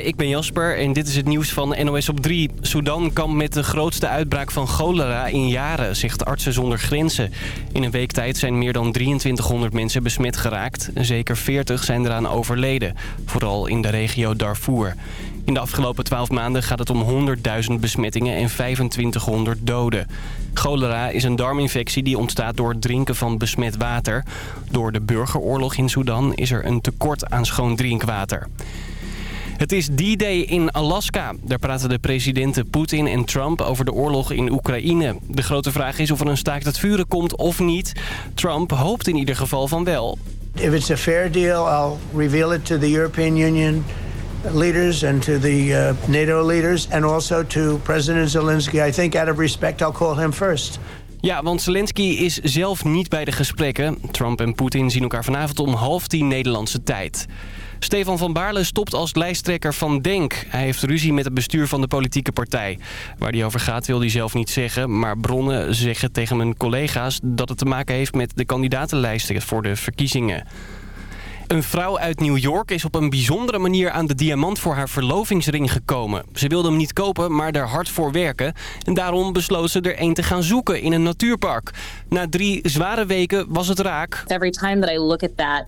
Ik ben Jasper en dit is het nieuws van NOS op 3. Sudan kampt met de grootste uitbraak van cholera in jaren, zegt Artsen zonder Grenzen. In een week tijd zijn meer dan 2300 mensen besmet geraakt. Zeker 40 zijn eraan overleden, vooral in de regio Darfur. In de afgelopen 12 maanden gaat het om 100.000 besmettingen en 2500 doden. Cholera is een darminfectie die ontstaat door het drinken van besmet water. Door de burgeroorlog in Sudan is er een tekort aan schoon drinkwater. Het is D-Day in Alaska. Daar praten de presidenten Poetin en Trump over de oorlog in Oekraïne. De grote vraag is of er een staakt het vuren komt of niet. Trump hoopt in ieder geval van wel. If it's a fair deal, I'll reveal it to the European Union leaders and to the uh, NATO leaders and also to President Zelensky. I think out of respect I'll call him first. Ja, want Zelensky is zelf niet bij de gesprekken. Trump en Poetin zien elkaar vanavond om half tien Nederlandse tijd. Stefan van Baarle stopt als lijsttrekker van DENK. Hij heeft ruzie met het bestuur van de politieke partij. Waar die over gaat wil hij zelf niet zeggen. Maar bronnen zeggen tegen mijn collega's dat het te maken heeft met de kandidatenlijsten voor de verkiezingen. Een vrouw uit New York is op een bijzondere manier aan de diamant voor haar verlovingsring gekomen. Ze wilde hem niet kopen, maar er hard voor werken. En daarom besloot ze er een te gaan zoeken in een natuurpark. Na drie zware weken was het raak. Every time that I look at that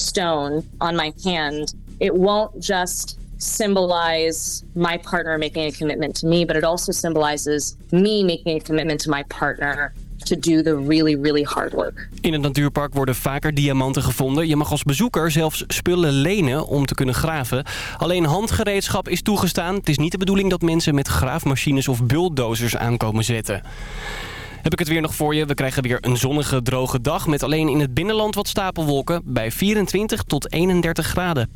stone on my hand, it won't just symbolize my partner making a commitment to me, but it also symbolizes me making a commitment to my partner to do the really, really hard work. In het natuurpark worden vaker diamanten gevonden. Je mag als bezoeker zelfs spullen lenen om te kunnen graven. Alleen handgereedschap is toegestaan. Het is niet de bedoeling dat mensen met graafmachines of bulldozers aankomen zetten. Heb ik het weer nog voor je. We krijgen weer een zonnige, droge dag... met alleen in het binnenland wat stapelwolken... bij 24 tot 31 graden.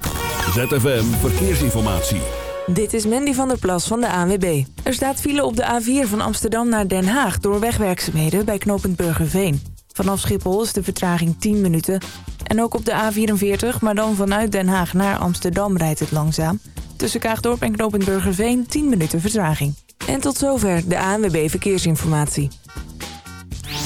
ZFM Verkeersinformatie. Dit is Mandy van der Plas van de ANWB. Er staat file op de A4 van Amsterdam naar Den Haag... door wegwerkzaamheden bij knooppunt Burgerveen. Vanaf Schiphol is de vertraging 10 minuten. En ook op de A44, maar dan vanuit Den Haag naar Amsterdam rijdt het langzaam. Tussen Kaagdorp en knooppunt Burgerveen 10 minuten vertraging. En tot zover de ANWB Verkeersinformatie.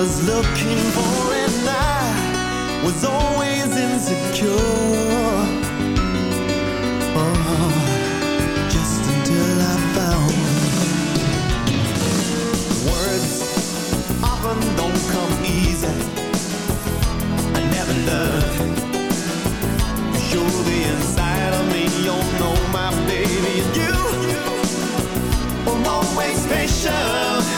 was looking for, and I was always insecure. Oh, just until I found words often don't come easy. I never learned show the inside of me. Oh, you know my baby, and you were always patient,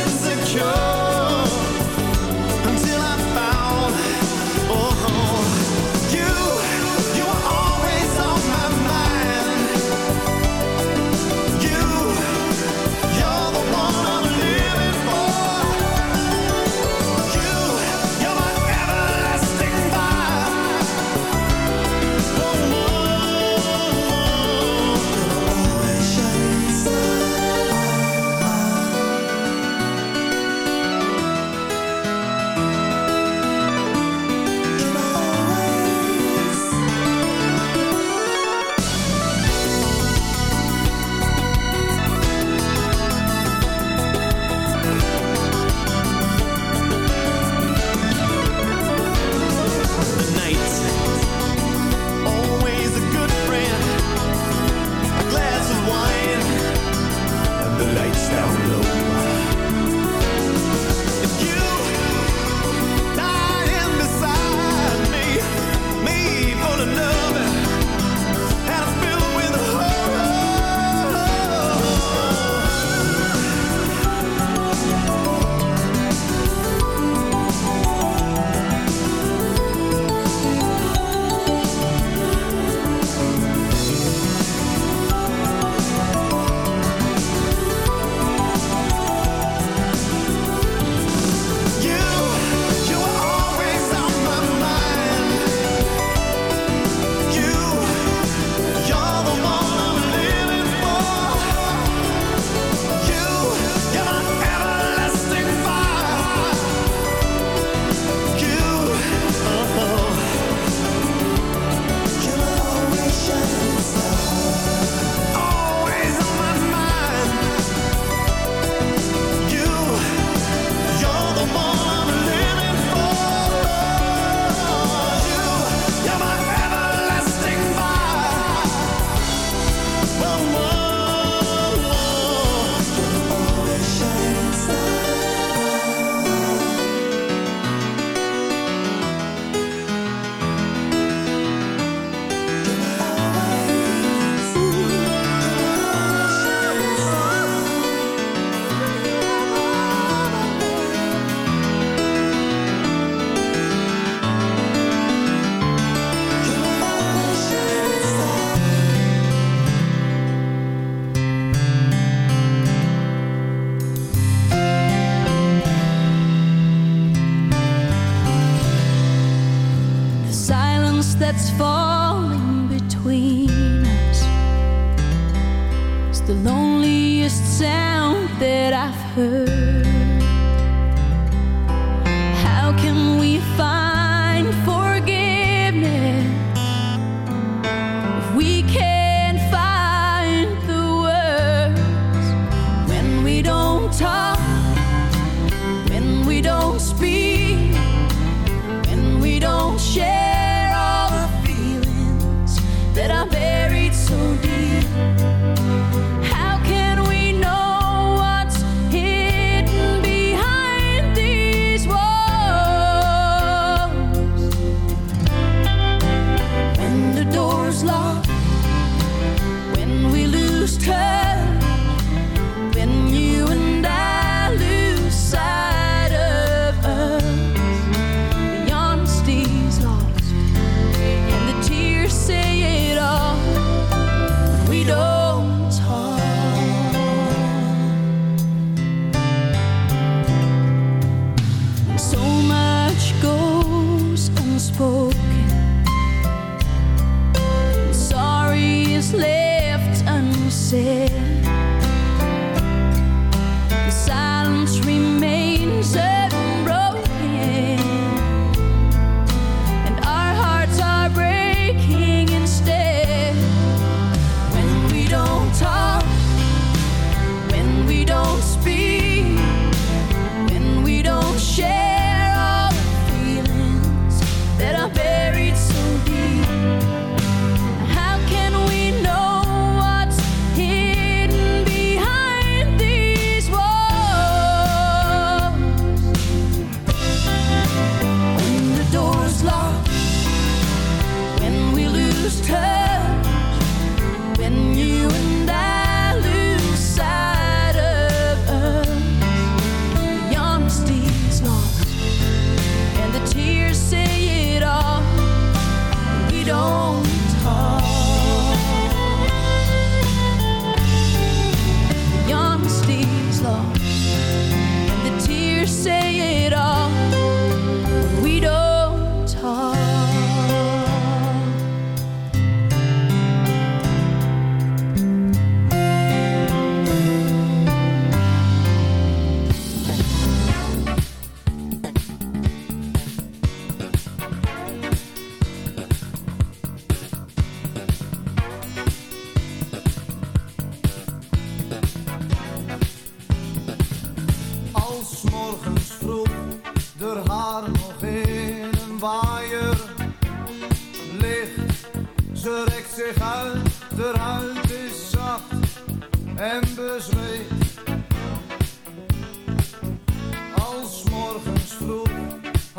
sé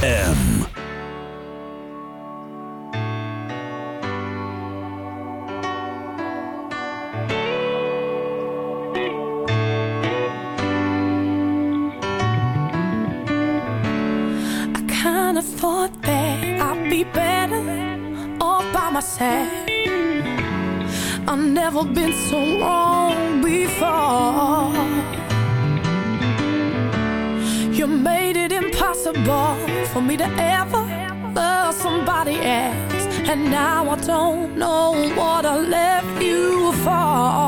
ZFM. thought that I'd be better all by myself. I've never been so wrong before. You made it impossible for me to ever love somebody else. And now I don't know what I left you for.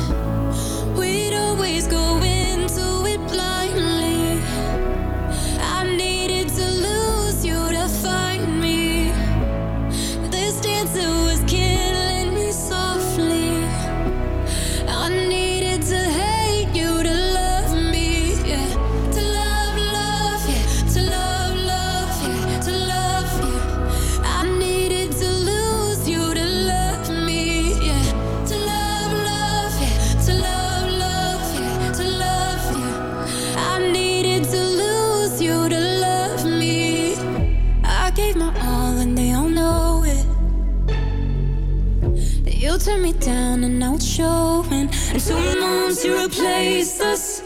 two months you replaced us.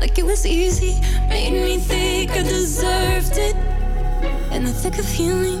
Like it was easy, made me think I deserved it. In the thick of healing,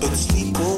It's on.